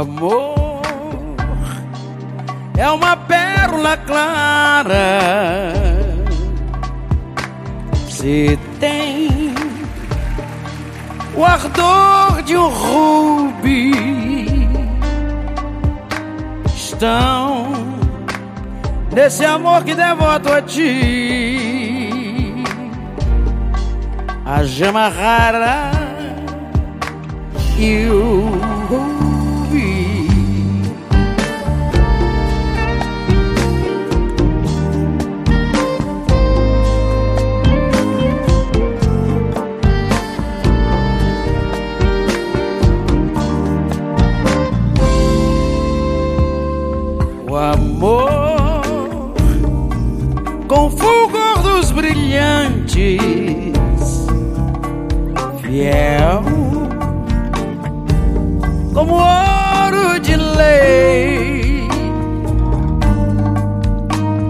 Amor. É uma pérola clara, se tem o ardor de um rubi, estão nesse amor que devoto a ti, a gema rara e o amor com fulgor dos brilhantes, fiel como ouro de lei.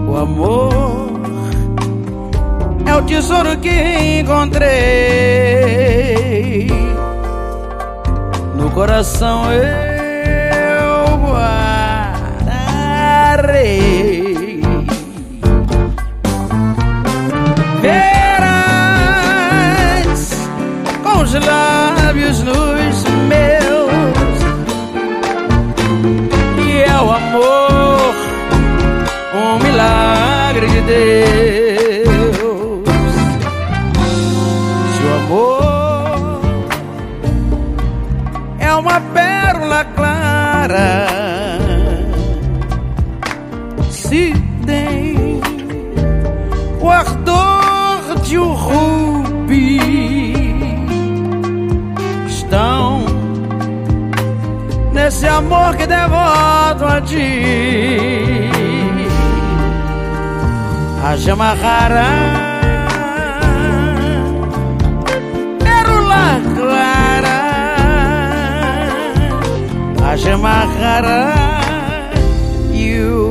O amor é o tesouro que encontrei no coração. Eu amor um milagre de Deus. Se o amor é uma pérola clara, se tem esse amor que devoto a ti. A chama rara, perula clara, a chama rara, you.